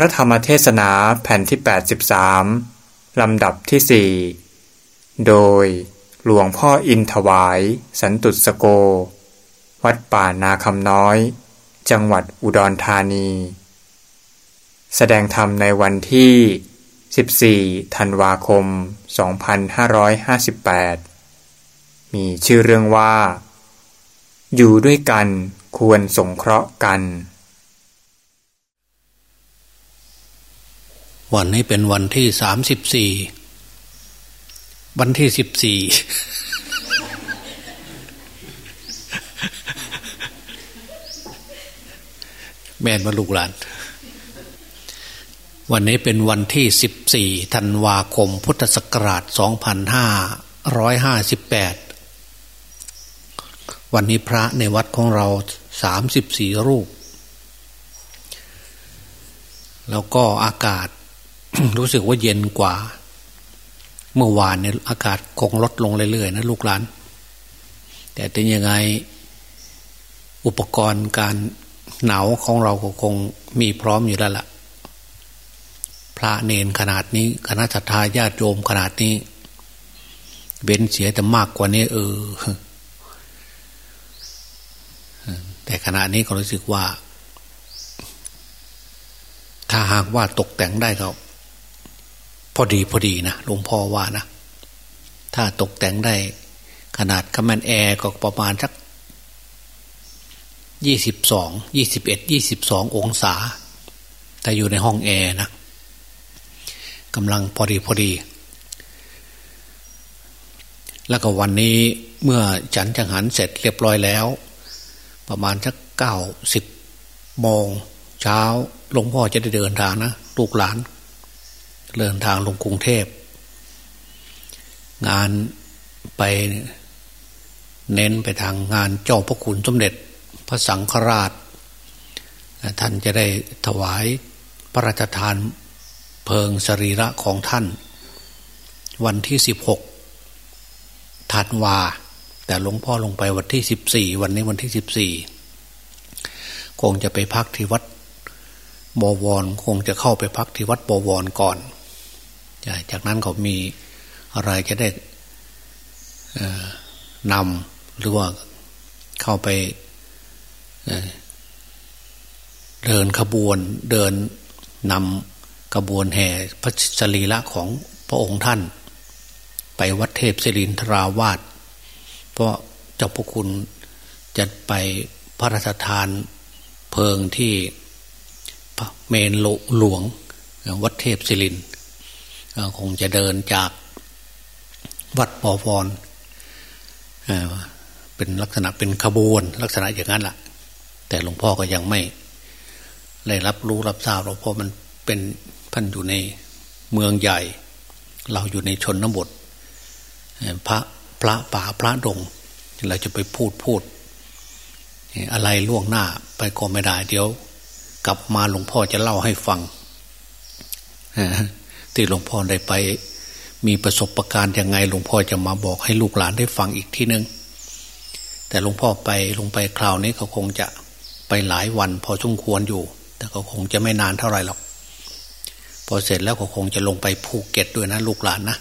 พระธรรมเทศนาแผ่นที่ 83 ลำดับที่ 4 โดยหลวงพ่ออินถวาย สันตุสโก วัดป่านาคำน้อย จังหวัดอุดรธานี แสดงธรรมในวันที่ 14 ธันวาคม 2558 มีชื่อเรื่องว่า อยู่ด้วยกันควรสงเคราะห์กัน วันนี้เป็นวันที่สามสิบสี่วันที่สิบสี่แม่มาลูกหลาน วันนี้เป็นวันที่สิบสี่ธันวาคมพุทธศักราชสองพันห้าร้อยห้าสิบแปดวันนี้พระในวัดของเราสามสิบสี่รูป แล้วก็อากาศ รู้สึกว่าเย็นกว่า เมื่อวานเนี่ยอากาศคงลดลงเรื่อยๆนะลูกหลาน แต่ถึงยังไงอุปกรณ์การหนาวของเราก็คงมีพร้อมอยู่แล้วละ่ะ พระเนนขนาดนี้คณะสัตยาญาติโยมขนาดนี้เบ้นเสียแต่มากกว่านี้ เออ แต่ขณะนี้ก็รู้สึกว่า ถ้าหากว่าตกแต่งได้ก็ พอดีพอดีนะหลวงพ่อว่านะ ถ้าตกแต่งได้ ขนาดคอมแมนแอร์ก็ประมาณสักยี่สิบสองยี่สิบเอ็ดยี่สิบสององศา แต่อยู่ในห้องแอร์นะกำลังพอดีพอดี แล้วก็วันนี้เมื่อฉันจังหันเสร็จเรียบร้อยแล้ว ประมาณสักเก้าสิบโมงเช้าหลวงพ่อจะได้เดินทางนะลูกหลาน เดินทางลงกรุงเทพ งานไปเน้นไปทางงานเจ้าพระคุณสมเด็จพระสังฆราช ท่านจะได้ถวายพระราชทานเพลิงสรีระของท่าน วันที่สิบหกธันวา แต่หลวงพ่อลงไปวันที่สิบสี่วันนี้วันที่สิบสี่คงจะไปพักที่วัดบวร คงจะเข้าไปพักที่วัดบวรก่อน จากนั้นเขามีอะไรจะได้นำหรือว่าเข้าไปเดินขบวนเดินนำขบวนแห่พระสรีระของพระองค์ท่าน ไปวัดเทพศิรินทราวาสเพราะเจ้าพระคุณจะไปพระราชทานเพลิงที่เมนหลวงวัดเทพศิริน คงจะเดินจากวัดปอวรเป็นลักษณะเป็นขบวน ลักษณะอย่างนั้นแหละแต่หลวงพ่อก็ยังไม่ได้รับรู้รับทราบเราเพราะมันเป็นพันอยู่ในเมืองใหญ่ เราอยู่ในชนบทพระพระป่าพระดงเราจะไปพูดพูด อะไรล่วงหน้าไปก็ไม่ได้เดี๋ยว กลับมาหลวงพ่อจะเล่าให้ฟัง ที่หลวงพ่อได้ไป มีประสบะการณ์ยังไงหลวงพ่อจะมาบอกให้ลูกหลานได้ฟังอีกทีหนึงแต่หลวงพ่อไปลงไปคราวนี้เขาคงจะไปหลายวัน พอสมควรอยู่ แต่ก็คงจะไม่นานเท่าไหร่หรอกพอเสร็จแล้วก็คงจะลงไปภูเก็ตด้วยนะลูกหลานนะ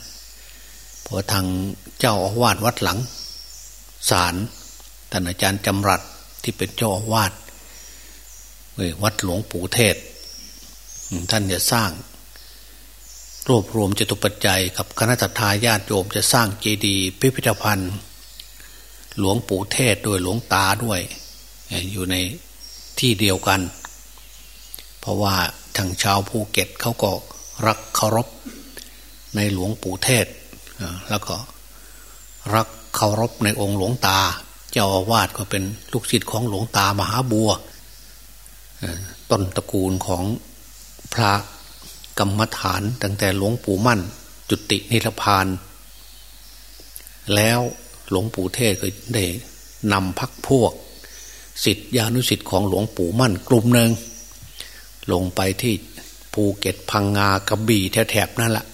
พอทางเจ้าอาวาสวัดหลังศาลท่านอาจารย์จำรัดที่เป็นเจ้าอาวาสวัดหลวงปู่เทศ ท่านจะสร้าง รวบรวมจตุปัจจัยกับคณะทาญาติโยมจะสร้างเจดีย์พิพิธภัณฑ์ หลวงปู่เทศด้วยหลวงตาด้วย อยู่ในที่เดียวกัน เพราะว่าทางชาวภูเก็ตเขาก็รักเคารพในหลวงปู่เทศ แล้วก็รักเคารพในองค์หลวงตา เจ้าอาวาสก็เป็นลูกศิษย์ของหลวงตามหาบัวต้นตระกูลของพระ กรรมฐานตั้งแต่หลวงปู่มั่น จุตินิพพาน แล้วหลวงปู่เทศก็ได้นำพักพวกสิทธิานุสิทธิ์ของหลวงปู่มั่นกลุ่มหนึ่งลงไปที่ภูเก็ตพังงากระบี่แถบนั่นแหละ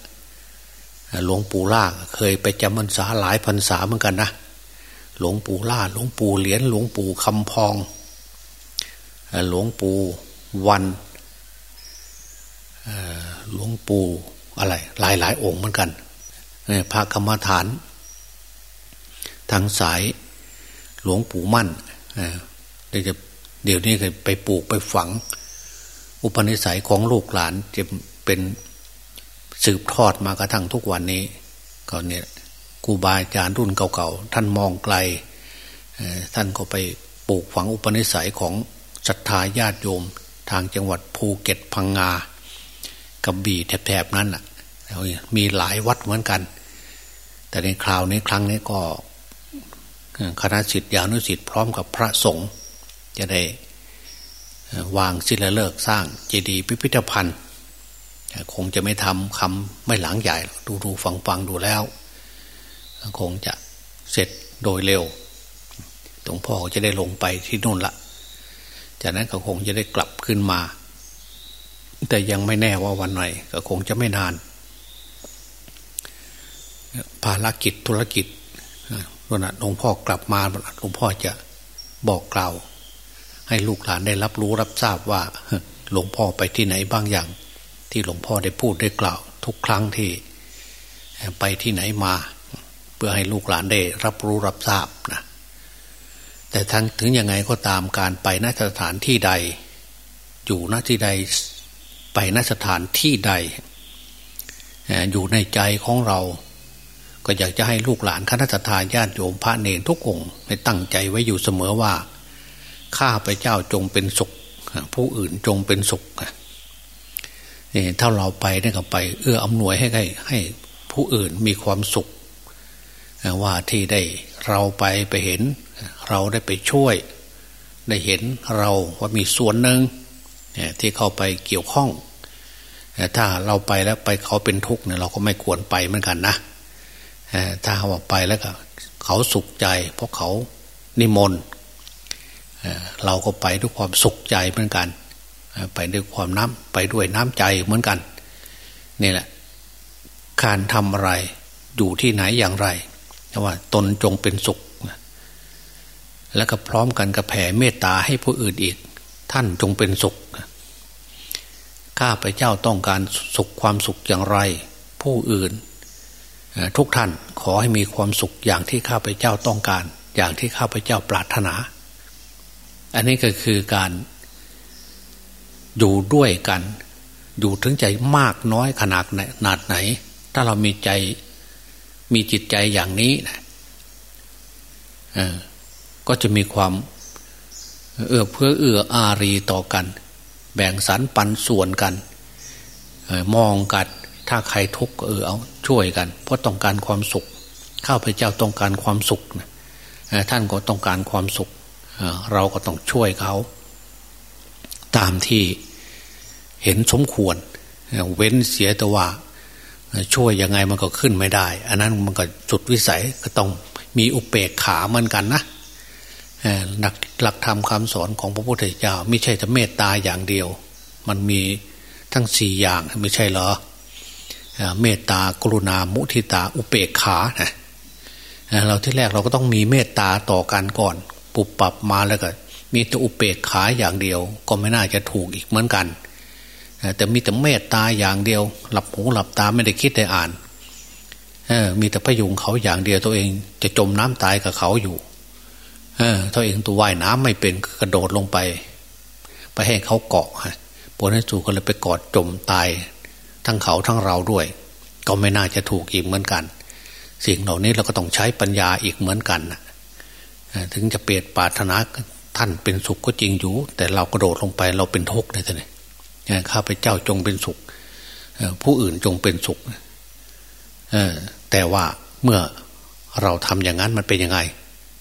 หลวงปู่ล่าเคยไปจำพรรษาหลายพรรษาเหมือนกันนะหลวงปู่ล่าหลวงปู่เหรียญหลวงปู่คำพองหลวงปู่วัน หลวงปู่อะไร หลายหลายองค์เหมือนกันพระกรรมฐาน ทางสายหลวงปู่มั่นเดี๋ยวจะเดี๋ยวนี้ไปปลูกไปฝัง อุปนิสัยของลูกหลานจะเป็นสืบทอดมากระทั่งทุกวันนี้ก็เนี่ยครูบาอาจารย์รุ่นเก่าๆท่านมองไกลท่านก็ไปปลูกฝังอุปนิสัยของศรัทธาญาติโยม ทางจังหวัดภูเก็ตพังงา กระบี่แถบๆนั้นอะมีหลายวัดเหมือนกัน แต่ในคราวนี้ครั้งนี้ก็คณะสิทธิานุสิทธิ์พร้อมกับพระสงฆ์จะได้วางศิลาฤกษ์สร้างเจดีย์พิพิธภัณฑ์ คงจะไม่ทำคำไม่หลังใหญ่ ดูดูฟังฟังดูแล้ว คงจะเสร็จโดยเร็วหลวงพ่อจะได้ลงไปที่นู่นละ จากนั้นก็คงจะได้กลับขึ้นมา แต่ยังไม่แน่ว่าวันไหนก็คงจะไม่นาน ภารกิจธุรกิจวันหลวงพ่อกลับมาหลวงพ่อจะบอกกล่าว ให้ลูกหลานได้รับรู้รับทราบว่าหลวงพ่อไปที่ไหนบ้างอย่าง ที่หลวงพ่อได้พูดได้กล่าว ทุกครั้งที่ไปที่ไหนมา เพื่อให้ลูกหลานได้รับรู้รับทราบนะแต่ทั้งถึงยังไงก็ตามการไปนสถานที่ใด อยู่ณที่ใด ไปนสถานที่ใด อยู่ในใจของเรา ก็อยากจะให้ลูกหลานคณะทาญาติโยมพระเนรทุกองค์ให้ตั้งใจไว้อยู่เสมอว่า ข้าพเจ้าจงเป็นสุข ผู้อื่นจงเป็นสุขนี่ถ้าเราไปนี่ก็ไป เอื้ออำนวยให้ให้ให้ผู้อื่นมีความสุข ว่าที่ได้เราไปไปเห็น เราได้ไปช่วย ได้เห็นเราว่ามีส่วนหนึ่ง ที่เข้าไปเกี่ยวข้องถ้าเราไปแล้วไปเขาเป็นทุกข์เนี่ยเราก็ไม่ควรไปเหมือนกันนะถ้าเขาไปแล้วก็เขาสุขใจ เพราะเขานิมนต์เราก็ไปด้วยความสุขใจเหมือนกัน ไปด้วยความน้ำไปด้วยน้ำใจเหมือนกันนี่แหละการทำอะไรอยู่ที่ไหนอย่างไรว่าตนจงเป็นสุข แล้วก็พร้อมกันกับแผ่เมตตาให้ผู้อื่นอีก ท่านจงเป็นสุข ข้าพเจ้าต้องการสุขความสุขอย่างไร ผู้อื่น ทุกท่านขอให้มีความสุขอย่างที่ข้าพเจ้าต้องการ อย่างที่ข้าพเจ้าปรารถนา อันนี้ก็คือการอยู่ด้วยกัน อยู่ถึงใจมากน้อยขนาดไหนไหนถ้าเรามีใจมีจิตใจอย่างนี้นะก็จะมีความ เอื้อเพื่อเอื้ออารีต่อกัน แบ่งสรรปันส่วนกันมองกันถ้าใครทุกข์เออเอาช่วยกัน เพราะต้องการความสุข ข้าพเจ้าต้องการความสุขท่านก็ต้องการความสุข เราก็ต้องช่วยเขา ตามที่เห็นสมควร เว้นเสียแต่ว่าช่วยยังไงมันก็ขึ้นไม่ได้ อันนั้นมันก็จุดวิสัยก็ต้องมีอุเปกขาเหมือนกันนะ หลักหลักธรรมคำสอนของพระพุทธเจ้า ไม่ใช่จะเมตตาอย่างเดียว มันมีทั้งสี่อย่างไม่ใช่เหรอเมตตากรุณามุทิตาอุเปกขานะเราที่แรกเราก็ต้องมีเมตตาต่อกันก่อน ปุบปรับมาแล้วก็ มีแต่อุเปกขาอย่างเดียว ก็ไม่น่าจะถูกอีกเหมือนกัน แต่มีแต่เมตตาอย่างเดียว หลับหูหลับตาไม่ได้คิดได้อ่านมีแต่พยุงเขาอย่างเดียวตัวเอง จะจมน้ำตายกับเขาอยู่ เออตัวเองตัวว่ายน้ำไม่เป็นกระโดดลงไป ไปให้เขาเกาะฮะปนให้สูก็เลยไปกอดจมตาย ทั้งเขาทั้งเราด้วย ก็ไม่น่าจะถูกอีกเหมือนกัน สิ่งเหล่านี้เราก็ต้องใช้ปัญญาอีกเหมือนกันถึงจะเปรียดปาถนาท่านเป็นสุขก็จริงอยู่ แต่เรากระโดดลงไปเราเป็นทุกข์เลยท่านนี่ข้าพเจ้าจงเป็นสุขผู้อื่นจงเป็นสุขแต่ว่าเมื่อเราทำอย่างนั้นมันเป็นยังไง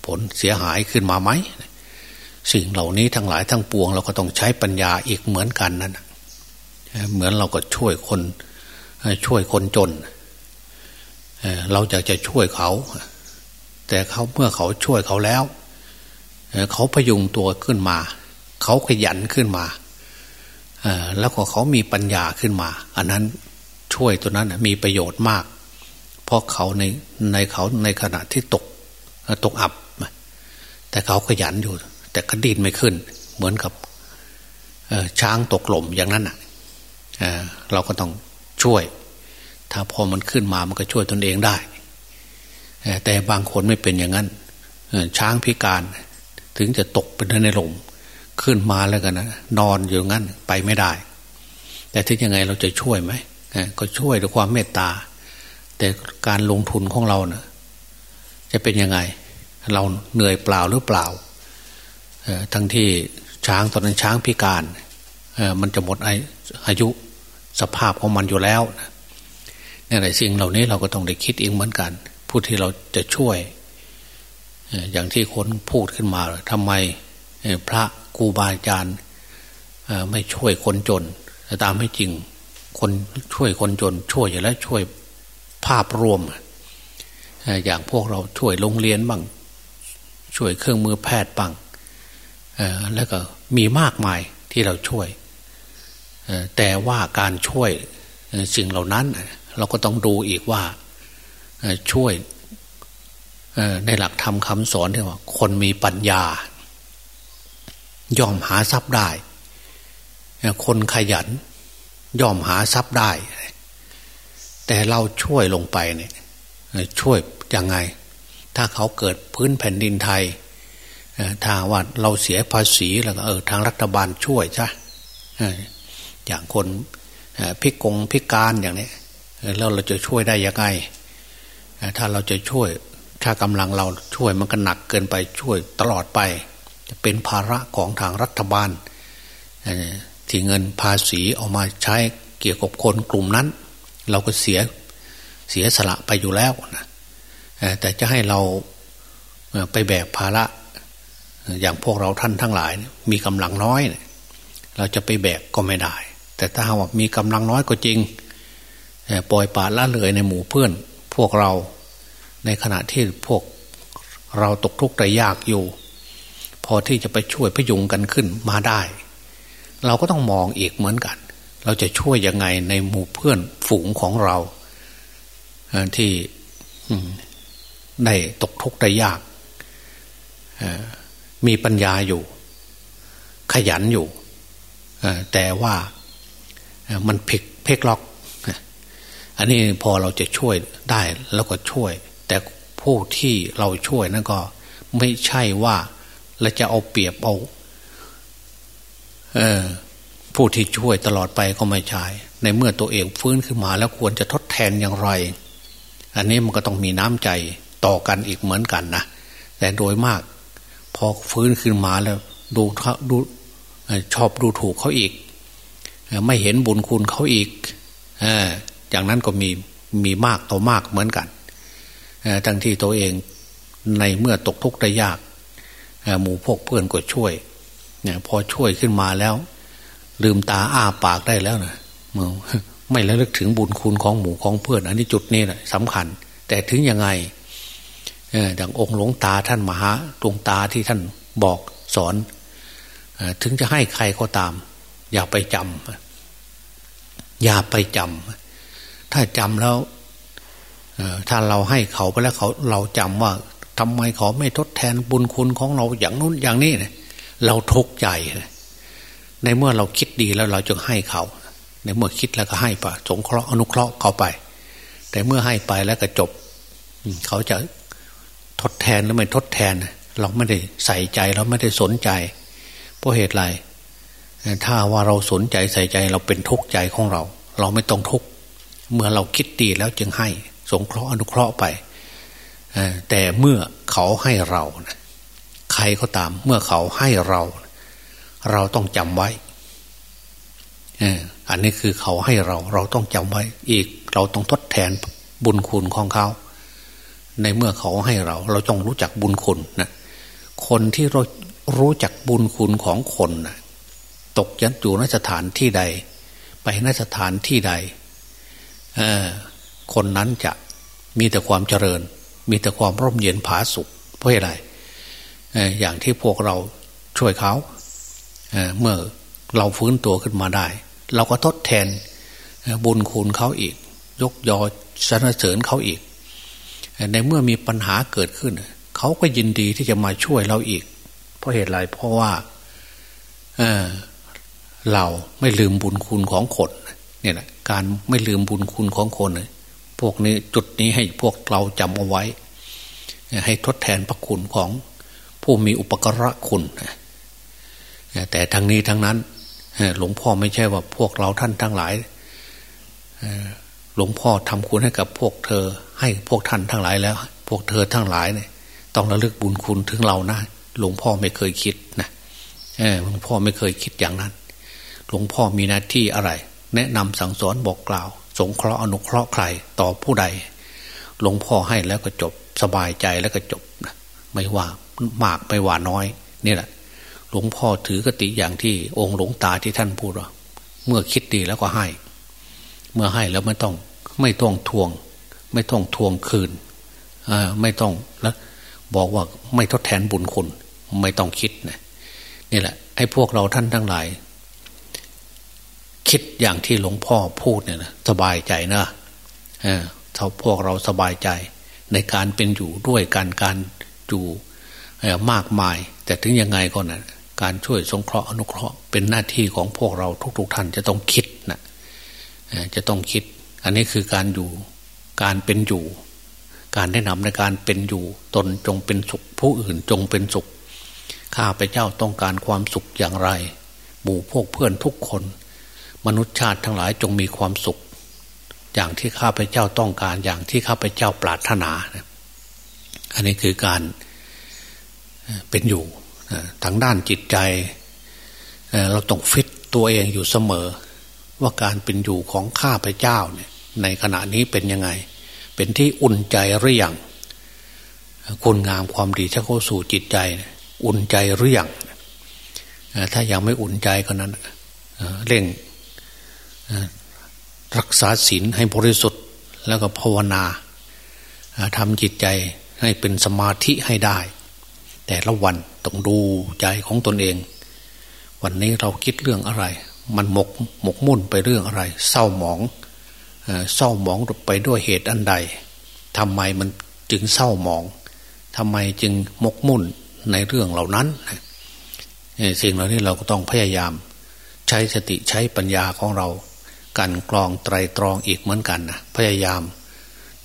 ผลเสียหายขึ้นมาไหมสิ่งเหล่านี้ทั้งหลายทั้งปวง เราก็ต้องใช้ปัญญาอีกเหมือนกันนั่นเหมือนเราก็ช่วยคนช่วยคนจน เราอยากจะช่วยเขา แต่เขาเมื่อเขาช่วยเขาแล้ว เขาพยุงตัวขึ้นมา เขาขยันขึ้นมาแล้วก็เขามีปัญญาขึ้นมา อันนั้นช่วยตัวนั้นมีประโยชน์มาก เพราะเขาในในเขาในขณะที่ตกตกอับ แต่เขาขยันอยู่ แต่กระดินไม่ขึ้น เหมือนกับช้างตกหล่มอย่างนั้นอะเราก็ต้องช่วย ถ้าพอมันขึ้นมามันก็ช่วยตนเองได้ แต่บางคนไม่เป็นอย่างนั้นช้างพิการ ถึงจะตกเป็นในหล่มขึ้นมาแล้วกันนะนอนอยู่งั้นไปไม่ได้ แต่ถึงยังไงเราจะช่วยไหมก็ช่วยด้วยความเมตตา แต่การลงทุนของเราเนะ่ะจะเป็นยังไง เราเหนื่อยเปล่าหรือเปล่าทั้งที่ช้างตอนนั้นช้างพิการมันจะหมดอายุสภาพของมันอยู่แล้วนี่แหละสิ่งเหล่านี้เราก็ต้องได้คิดเองเหมือนกัน ผู้ที่เราจะช่วย อย่างที่คนพูดขึ้นมาทำไมพระครูบาอาจารย์ไม่ช่วยคนจนแต่ตามไม่จริง คนช่วยคนจน ช่วยอยู่แล้วช่วยภาพรวม อย่างพวกเราช่วยโรงเรียนบ้าง ช่วยเครื่องมือแพทย์บ้างแล้วก็มีมากมายที่เราช่วย แต่ว่าการช่วยสิ่งเหล่านั้น เราก็ต้องดูอีกว่าช่วยในหลักธรรมคำสอนที่ว่า คนมีปัญญา ย่อมหาทรัพย์ได้ คนขยัน ย่อมหาทรัพย์ได้ แต่เราช่วยลงไปเนี่ยช่วยยังไง ถ้าเขาเกิดพื้นแผ่นดินไทยถ้าว่าเราเสียภาษีแล้วเออทางรัฐบาลช่วยจ้ะอย่างคนพิกงพิการอย่างนี้แล้วเราจะช่วยได้ยังไงถ้าเราจะช่วยถ้ากำลังเราช่วยมันก็หนักเกินไปช่วยตลอดไป จะเป็นภาระของทางรัฐบาลที่เงินภาษีออกมาใช้เกี่ยวกับคนกลุ่มนั้น เราก็เสียเสียสละไปอยู่แล้วนะ แต่จะให้เราไปแบกภาระ อย่างพวกเราท่านทั้งหลาย มีกำลังน้อย เราจะไปแบกก็ไม่ได้ แต่ถ้าว่ามีกำลังน้อยก็จริงปล่อยปละละเลยในหมู่เพื่อน พวกเราในขณะที่พวกเราตกทุกข์ใจยากอยู่ พอที่จะไปช่วยพยุงกันขึ้นมาได้ เราก็ต้องมองอีกเหมือนกัน เราจะช่วยยังไงในหมู่เพื่อนฝูงของเราที่ ได้ตกทุกข์ได้ยาก มีปัญญาอยู่ ขยันอยู่ แต่ว่ามันผิดเพกล็อก อันนี้พอเราจะช่วยได้แล้วก็ช่วย แต่ผู้ที่เราช่วยนั่นก็ไม่ใช่ว่าเราจะเอาเปรียบเอาเออผู้ที่ช่วยตลอดไปก็ไม่ใช่ ในเมื่อตัวเองฟื้นขึ้นมาแล้วควรจะทดแทนอย่างไร อันนี้มันก็ต้องมีน้ำใจ ต่อกันอีกเหมือนกันนะแต่โดยมาก พอฟื้นขึ้นมาแล้ว ดูดูชอบดูถูกเขาอีก ไม่เห็นบุญคุณเขาอีกอย่างนั้นก็มีมีมากต่อมากเหมือนกันทั้งที่ตัวเองในเมื่อตกทุกข์ได้ยากหมู่พวกเพื่อนก็ช่วยเนี่ยพอช่วยขึ้นมาแล้ว ลืมตาอ้าปากได้แล้วนะไม่ระลึกถึงบุญคุณของหมู่ของเพื่อน อันนี้จุดนี้แหละสำคัญ แต่ถึงยังไง อย่างองค์หลวงตาท่านมหาดวงตาที่ท่านบอกสอนถึงจะให้ใครก็ตาม อย่าไปจำอย่าไปจำถ้าจำแล้วถ้าเราให้เขาไปแล้วเขาเราจำว่าทำไมเขาไม่ทดแทนบุญคุณของเราอย่างนู้นอย่างนี้เนี่ยเราทุกข์ใจ ในเมื่อเราคิดดีแล้วเราจะให้เขา ในเมื่อคิดแล้วก็ให้ปะสงเคราะห์อนุเคราะห์เขาไป แต่เมื่อให้ไปแล้วก็จบ เขาจะ ทดแทนหรือไม่ทดแทน เราไม่ได้ใส่ใจเราไม่ได้สนใจ เพราะเหตุไรถ้าว่าเราสนใจใส่ใจเราเป็นทุกข์ใจของเรา เราไม่ต้องทุกข์เมื่อเราคิดดีแล้วจึงให้ สงเคราะห์อนุเคราะห์ไปแต่เมื่อเขาให้เราใครก็ตาม เมื่อเขาให้เรา เราต้องจำไว้อันนี้คือเขาให้เรา เราต้องจำไว้อีก เราต้องทดแทนบุญคุณของเขา ในเมื่อเขาให้เรา เราต้องรู้จักบุญคุณนะคนที่เรารู้จักบุญคุณของคนนะตกยันอยู่นสถานที่ใด ไปนสถานที่ใดคนนั้นจะมีแต่ความเจริญ มีแต่ความร่มเย็นผาสุขเพราะอะไรอย่างที่พวกเราช่วยเขาเเมื่อเราฟื้นตัวขึ้นมาได้ เราก็ทดแทนบุญคุณเขาอีก ยกยอสรรเสริญเขาอีก ในเมื่อมีปัญหาเกิดขึ้น เขาก็ยินดีที่จะมาช่วยเราอีก เพราะเหตุไรเพราะว่าเเราไม่ลืมบุญคุณของคนเนี่ยนะการไม่ลืมบุญคุณของคนพวกนี้จุดนี้ให้พวกเราจำเอาไว้ ให้ทดแทนพระคุณของผู้มีอุปกระคุณแต่ทั้งนี้ทั้งนั้นหลวงพ่อไม่ใช่ว่าพวกเราท่านทั้งหลาย หลวงพ่อทำคุณให้กับพวกเธอ ให้พวกท่านทั้งหลายแล้ว พวกเธอทั้งหลายเนี่ย ต้องระลึกบุญคุณถึงเรานะหลวงพ่อไม่เคยคิดนะหลวงพ่อไม่เคยคิดอย่างนั้น หลวงพ่อมีหน้าที่อะไร แนะนำสั่งสอนบอกกล่าว สงเคราะห์อนุเคราะห์ใครต่อผู้ใด หลวงพ่อให้แล้วก็จบสบายใจแล้วก็จบนะไม่ว่ามากไม่ว่าน้อยนี่แหละ หลวงพ่อถือกติอย่างที่องค์หลวงตาที่ท่านพูดว่าเมื่อคิดดีแล้วก็ให้ เมื่อให้แล้วไม่ต้องไม่ต้องทวง ไม่ต้องทวงคืนไม่ต้องแล้วบอกว่าไม่ทดแทนบุญคุณ ไม่ต้องคิดนะนี่แหละให้พวกเราท่านทั้งหลาย คิดอย่างที่หลวงพ่อพูดเนี่ยนะสบายใจนะเออถ้าพวกเราสบายใจ ในการเป็นอยู่ด้วยการการอยู่มากมาย แต่ถึงยังไงก็นะการช่วยสงเคราะห์อนุเคราะห์เป็นหน้าที่ของพวกเราทุก ๆ ท่านจะต้องคิดนะ จะต้องคิด อันนี้คือการอยู่การเป็นอยู่ การแนะนำในการเป็นอยู่ ตนจงเป็นสุข ผู้อื่นจงเป็นสุข ข้าพเจ้าต้องการความสุขอย่างไรหมู่พวกเพื่อนทุกคน มนุษย์ชาติทั้งหลายจงมีความสุข อย่างที่ข้าพเจ้าต้องการอย่างที่ข้าพเจ้าปรารถนา อันนี้คือการเป็นอยู่ทางด้านจิตใจ เราต้องฟิตตัวเองอยู่เสมอ ว่าการเป็นอยู่ของข้าพเจ้าเนี่ย ในขณะนี้เป็นยังไง เป็นที่อุ่นใจหรือยังคุณงามความดีถ้าเข้าสู่จิตใจ อุ่นใจหรือยังถ้ายังไม่อุ่นใจก็นั้นเร่งรักษาศีลให้บริสุทธิ์แล้วก็ภาวนาทำจิตใจให้เป็นสมาธิให้ได้ แต่ละวันต้องดูใจของตนเอง วันนี้เราคิดเรื่องอะไร มันหมกหมกมุ่นไปเรื่องอะไร เศร้าหมองเศร้าหมองไปด้วยเหตุอันใดทำไมมันจึงเศร้าหมองทำไมจึงมกมุ่นในเรื่องเหล่านั้นสิ่งเหล่านี้เราก็ต้องพยายาม ใช้สติใช้ปัญญาของเรา กันกรองไตรตรองอีกเหมือนกันนะพยายาม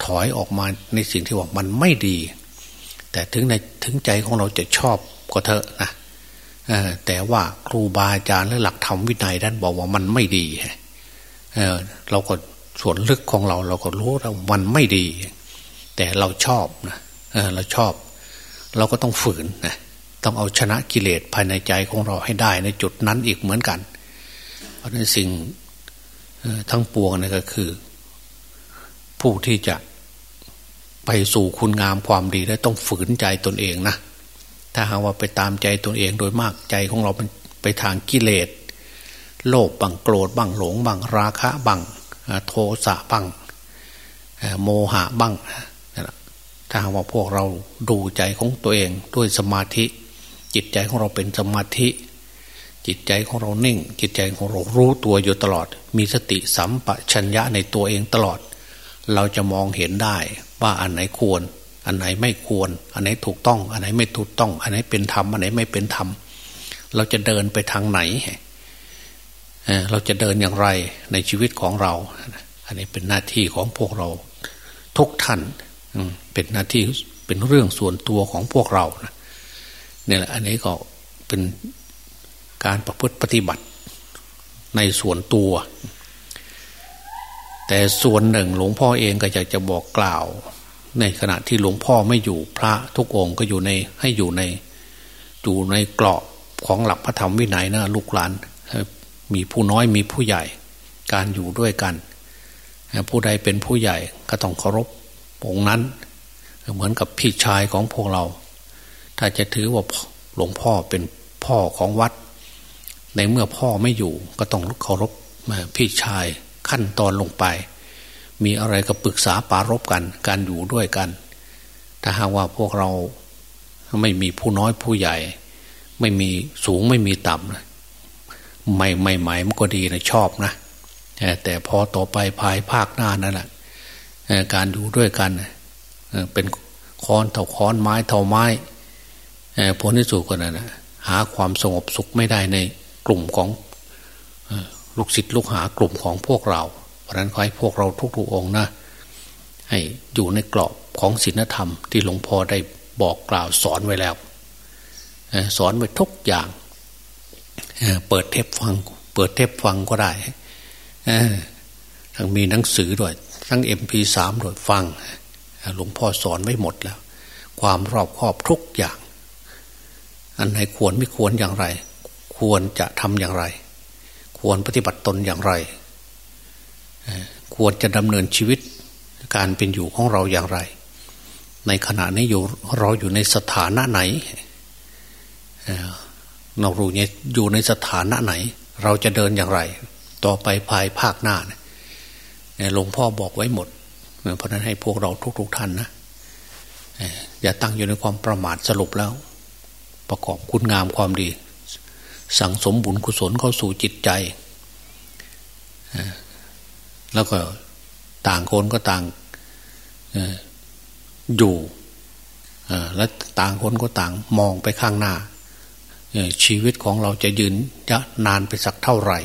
ถอยออกมาในสิ่งที่ว่ามันไม่ดี แต่ถึงในถึงใจของเราจะชอบก็เถอะนะ แต่ว่าครูบาอาจารย์และหลักธรรมวินัยด้านบอกว่ามันไม่ดีเเราก็ส่วนลึกของเรา เราก็รู้ว่ามันไม่ดี แต่เราชอบนะเเราชอบ เราก็ต้องฝืนนะต้องเอาชนะกิเลสภายในใจของเราให้ได้ในจุดนั้นอีกเหมือนกัน เพราะนั้นสิ่งทั้งปวงนี่ก็คือ ผู้ที่จะไปสู่คุณงามความดีได้ต้องฝืนใจตนเองนะ ถ้าหากว่าไปตามใจตนเองโดยมากใจของเราไปทางกิเลส โลภบังโกรธบังหลงบังราคะบังโทสะบ้งโมหะบ้งถ้าว่าพวกเราดูใจของตัวเองด้วยสมาธิ จิตใจของเราเป็นสมาธิ จิตใจของเรานิ่ง จิตใจของเรารู้ตัวอยู่ตลอด มีสติสัมปชัญญะในตัวเองตลอด เราจะมองเห็นได้ว่าอันไหนควร อันไหนไม่ควร อันไหนถูกต้อง อันไหนไม่ถูกต้อง อันไหนเป็นธรรม อันไหนไม่เป็นธรรม เราจะเดินไปทางไหน เราจะเดินอย่างไรในชีวิตของเรา อันนี้เป็นหน้าที่ของพวกเรา ทุกท่านเป็นหน้าที่เป็นเรื่องส่วนตัวของพวกเราเนี่ยแหละอันนี้ก็เป็นการประพฤติปฏิบัติในส่วนตัว แต่ส่วนหนึ่งหลวงพ่อเองก็อยากจะบอกกล่าว ในขณะที่หลวงพ่อไม่อยู่พระทุกองค์ก็อยู่ในให้อยู่ในอยู่ในกรอบของหลักพระธรรมวินัยนะลูกหลานมีผู้น้อยมีผู้ใหญ่การอยู่ด้วยกัน ผู้ใดเป็นผู้ใหญ่ก็ต้องเคารพองค์นั้น เหมือนกับพี่ชายของพวกเรา ถ้าจะถือว่าหลวงพ่อเป็นพ่อของวัด ในเมื่อพ่อไม่อยู่ก็ต้องเคารพพี่ชายขั้นตอนลงไป มีอะไรก็ปรึกษาปารบกัน การอยู่ด้วยกัน ถ้าหากว่าพวกเราไม่มีผู้น้อยผู้ใหญ่ ไม่มีสูงไม่มีต่ำใหม่ใหม่ใหม่มันก็ดีนะชอบนะแต่พอต่อไปภายภาคหน้านั่นแหละการอยู่ด้วยกันเป็นค้อนเท่าค้อนไม้เท่าไม้ผลที่สุดก็นั่นนะหาความสงบสุขไม่ได้ในกลุ่มของลูกศิษย์ลูกหากลุ่มของพวกเรา ราะนั้นขอให้พวกเราทุกๆองค์นะให้อยู่ในกรอบของศีลธรรมที่หลวงพ่อได้บอกกล่าวสอนไว้แล้ว สอนไว้ทุกอย่าง เปิดเทปฟัง เปิดเทปฟังก็ได้ทั้งมีหนังสือด้วย ทั้งเอ็มพีสามด้วยฟัง หลวงพ่อสอนไว้หมดแล้ว ความรอบครอบทุกอย่าง อันไหนควรไม่ควรอย่างไร ควรจะทำอย่างไร ควรปฏิบัติตนอย่างไร ควรจะดำเนินชีวิตการเป็นอยู่ของเราอย่างไร ในขณะนี้อยู่เราอยู่ในสถานะไหนเรารู้เนี่ยอยู่ในสถานะไหน เราจะเดินอย่างไร ต่อไปภายภาคหน้าเนี่ยหลวงพ่อบอกไว้หมด เพราะนั้นให้พวกเราทุกๆทท่านนะอย่าตั้งอยู่ในความประมาทสรุปแล้ว ประกอบคุณงามความดี สั่งสมบุญกุศลเข้าสู่จิตใจ แล้วก็ต่างคนก็ต่างอยู่และต่างคนก็ต่างมองไปข้างหน้า ชีวิตของเราจะยืนจะนานไปสักเท่าไหร่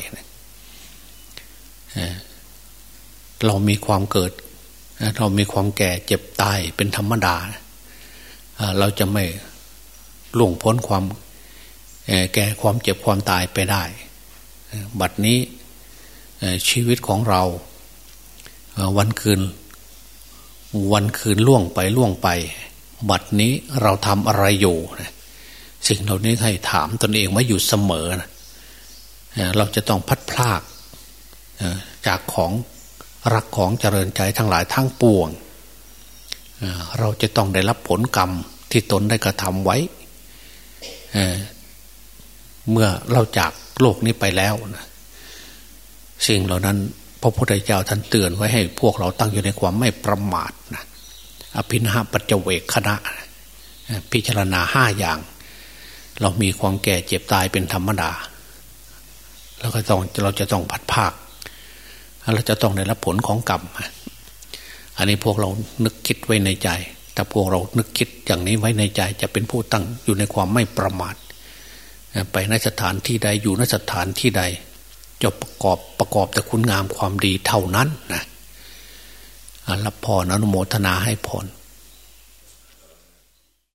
เรามีความเกิด เรามีความแก่เจ็บตายเป็นธรรมดา เราจะไม่ล่วงพ้นความแก่ความเจ็บความตายไปได้ บัดนี้ชีวิตของเรา วันคืน วันคืนล่วงไปล่วงไป บัดนี้เราทำอะไรอยู่สิ่งเหล่านี้ให้ถามตนเองไว้อยู่เสมอนะเราจะต้องพัดพลากจากของรักของเจริญใจทั้งหลายทั้งปวง เราจะต้องได้รับผลกรรมที่ตนได้กระทำไว้ เมื่อเราจากโลกนี้ไปแล้วนะสิ่งเหล่านั้น พระพุทธเจ้าท่านเตือนไว้ให้พวกเราตั้งอยู่ในความไม่ประมาทนะอภินาปัจเจเวกคณะ พิจารณาห้าอย่าง เรามีความแก่เจ็บตายเป็นธรรมดา แล้วก็ต้องเราจะต้องพัดภาคเราจะต้องได้รับผลของกรรมอันนี้พวกเรานึกคิดไว้ในใจ แต่พวกเรานึกคิดอย่างนี้ไว้ในใจ จะเป็นผู้ตั้งอยู่ในความไม่ประมาท ไปนสถานที่ใดอยู่นสถานที่ใด จะประกอบประกอบแต่คุณงามความดีเท่านั้นนะรับพรอนุโมทนาให้พร